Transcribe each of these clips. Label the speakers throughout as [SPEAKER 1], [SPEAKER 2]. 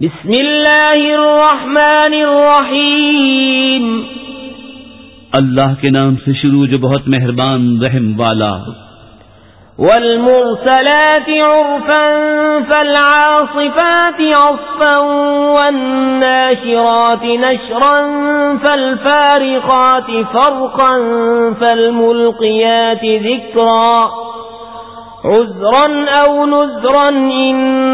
[SPEAKER 1] بسم اللہ الرحمن الرحیم۔
[SPEAKER 2] اللہ کے نام سے شروع جو بہت مہربان رحم والا۔
[SPEAKER 1] والمرسلات عرفا فالعاصفات عصفا والناشرات نشرا فالفارقات فرقا فالملقيات ذكرا۔ عذرا أو نذرا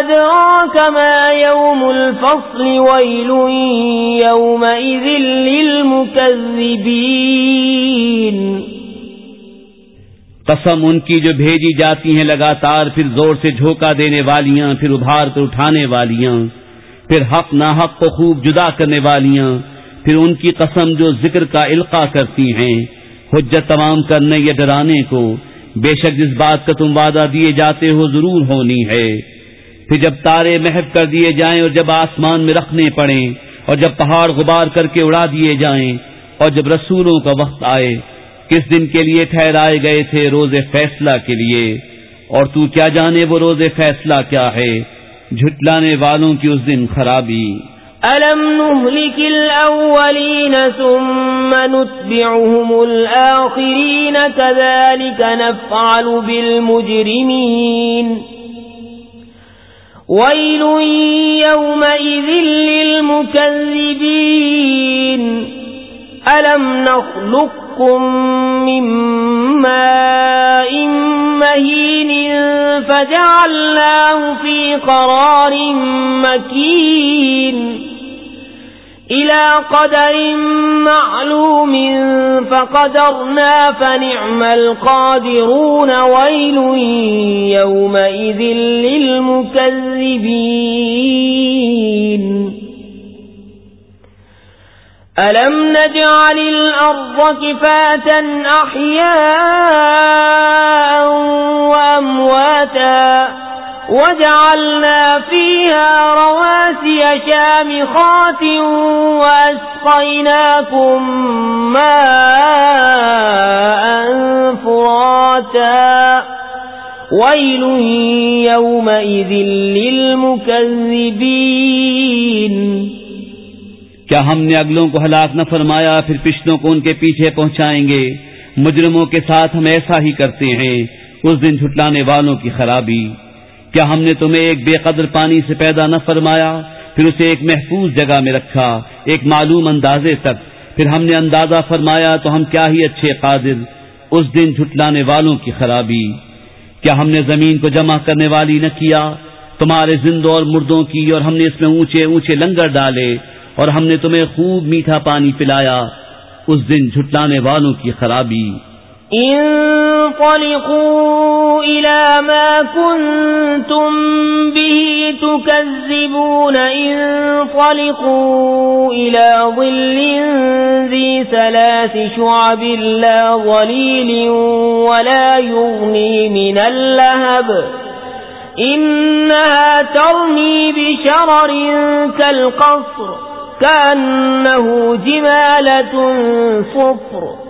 [SPEAKER 1] أدراك ما يوم الفصل ويل يومئذ للمكذبين.
[SPEAKER 2] قسم ان کی جو بھیجی جاتی ہیں لگاتار، پھر زور سے جھوکا دینے والیاں، پھر ابھار کر اٹھانے والیاں، پھر حق نہ حق کو خوب جدا کرنے والیاں، پھر ان کی قسم جو ذکر کا القا کرتی ہیں، حجت تمام کرنے یا ڈرانے کو، بے شک جس بات کا تم وعدہ دیے جاتے ہو ضرور ہونی ہے۔ پھر جب تارے محب کر دیے جائیں اور جب آسمان میں رکھنے پڑیں اور جب پہاڑ غبار کر کے اڑا دیے جائیں اور جب رسولوں کا وقت آئے، کس دن کے لیے ٹھہرائے گئے تھے روز فیصلہ کے لیے؟ اور تو کیا جانے وہ روز فیصلہ کیا ہے؟ جھٹلانے والوں کی اس دن خرابی۔
[SPEAKER 1] ألم نهلك الأولين ثم نتبعهم الآخرين كذلك نفعل بالمجرمين ويل يومئذ للمكذبين ألم نخلقكم من ماء مهين فجعلناه في قرار مكين إلى قدر معلوم فقدرنا فنعم القادرون ويل يومئذ للمكذبين ألم نجعل الأرض كفاة أحياء وأمواتا وجعلنا فيها رواسي شامخات وأسقيناكم ماء فراتا ويل يومئذ للمكذبين
[SPEAKER 2] کیا ہم نے اگلوں کو ہلاک نہ فرمایا پھر پچھلوں کو ان کے پیچھے پہنچائیں گے؟ مجرموں کے ساتھ ہم ایسا ہی کرتے ہیں، اس دن جھٹلانے والوں کی خرابی۔ کیا ہم نے تمہیں ایک بے قدر پانی سے پیدا نہ فرمایا، پھر اسے ایک محفوظ جگہ میں رکھا، ایک معلوم اندازے تک۔ پھر ہم نے اندازہ فرمایا تو ہم کیا ہی اچھے قادر، اس دن جھٹلانے والوں کی خرابی۔ کیا ہم نے زمین کو جمع کرنے والی نہ کیا؟ تمہارے زندوں اور مردوں کی اور ہم نے اس میں اونچے اونچے لنگر ڈالے اور ہم نے تمہیں خوب میٹھا پانی پلایا، اس دن جھٹلانے والوں کی خرابی۔
[SPEAKER 1] انطلقوا إلى ما كنتم به تكذبون. انطلقوا إلى ظل ذي ثلاث شعب لا ظليل ولا يغني من اللهب. إنها ترمي بشرر كالقصر، كأنه جمالة صفر.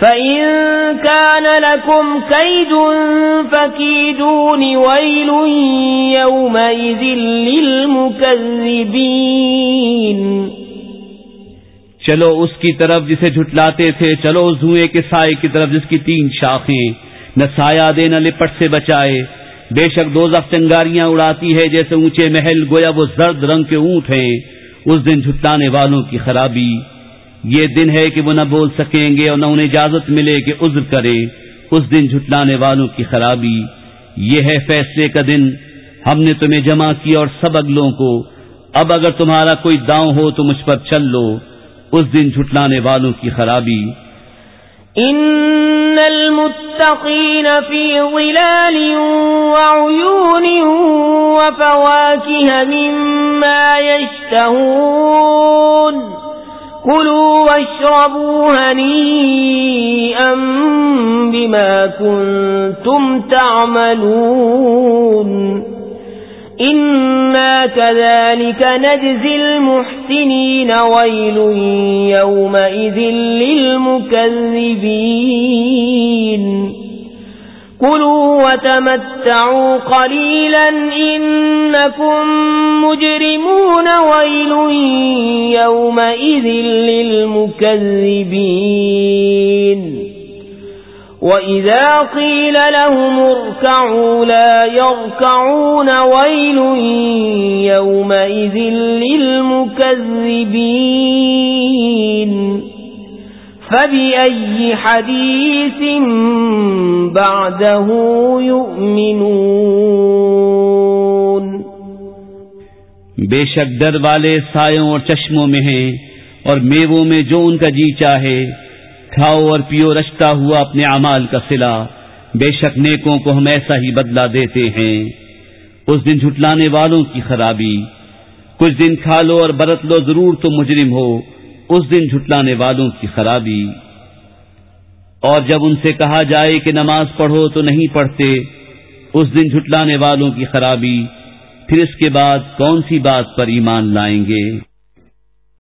[SPEAKER 1] فَإِن كَانَ لَكُمْ كَيْدٌ فَكِيدُونِ وَيْلٌ يَوْمَئِذٍ لِلْمُكَذِّبِينَ
[SPEAKER 2] چلو اس کی طرف جسے جھٹلاتے تھے، چلو اس دھوئے کے سائے کی طرف، جس کی تین شاخیں۔ نہ سایہ دے، نہ لپٹ سے بچائے۔ بے شک دو چنگاریاں اڑاتی ہے، جیسے اونچے محل گویا وہ زرد رنگ کے اونٹ ہیں۔ اس دن جھٹلانے والوں کی خرابی۔ یہ دن ہے کہ وہ نہ بول سکیں گے اور نہ انہیں اجازت ملے کہ عذر کرے اس دن جھٹلانے والوں کی خرابی۔ یہ ہے فیصلے کا دن۔ ہم نے تمہیں جمع کیا اور سب اگلوں کو۔ اب اگر تمہارا کوئی داؤں ہو تو مجھ پر چل لو۔ اس دن جھٹلانے والوں کی خرابی۔
[SPEAKER 1] ان المتقین فی ظلال وعیون وفواکہ مما یشتہون كلوا واشربوا هنيئا بما كنتم تعملون. إنا كذلك نجزي المحسنين ويل يومئذ للمكذبين. كلوا وتمتعوا قليلا إنكم مجرمون ويل يومئذ للمكذبين. وإذا قيل لهم اركعوا لا يركعون ويل يومئذ للمكذبين. فبأي حديث بعده يؤمنون؟
[SPEAKER 2] بے شک ڈر والے سایوں اور چشموں میں ہیں اور میووں میں جو ان کا جی چاہے، کھاؤ اور پیو رچتا ہوا اپنے اعمال کا سلا بے شک نیکوں کو ہم ایسا ہی بدلہ دیتے ہیں۔ اس دن جھٹلانے والوں کی خرابی۔ کچھ دن کھا لو اور برت لو ضرور تو مجرم ہو۔ اس دن جھٹلانے والوں کی خرابی۔ اور جب ان سے کہا جائے کہ نماز پڑھو تو نہیں پڑھتے، اس دن جھٹلانے والوں کی خرابی۔ پھر اس کے بعد کون سی بات پر ایمان لائیں گے؟